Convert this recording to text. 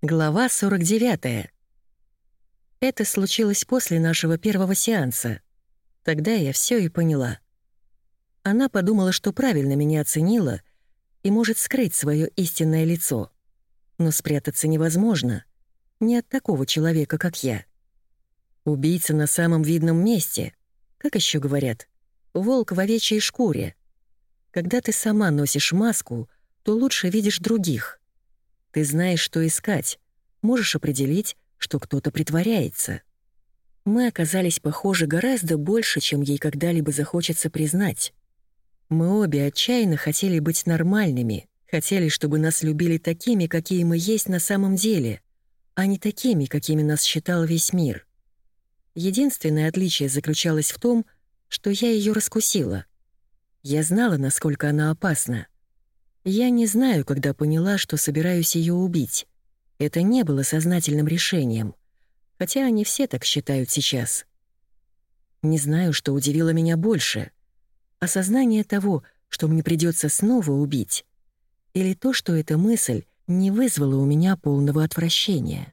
Глава 49. Это случилось после нашего первого сеанса. Тогда я все и поняла. Она подумала, что правильно меня оценила и может скрыть свое истинное лицо. Но спрятаться невозможно. Не от такого человека, как я. Убийца на самом видном месте. Как еще говорят? Волк в овечьей шкуре. Когда ты сама носишь маску, то лучше видишь других. Ты знаешь, что искать, можешь определить, что кто-то притворяется. Мы оказались похожи гораздо больше, чем ей когда-либо захочется признать. Мы обе отчаянно хотели быть нормальными, хотели, чтобы нас любили такими, какие мы есть на самом деле, а не такими, какими нас считал весь мир. Единственное отличие заключалось в том, что я ее раскусила. Я знала, насколько она опасна — я не знаю, когда поняла, что собираюсь ее убить. Это не было сознательным решением, хотя они все так считают сейчас. Не знаю, что удивило меня больше. Осознание того, что мне придется снова убить, или то, что эта мысль не вызвала у меня полного отвращения.